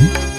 Mm-hmm.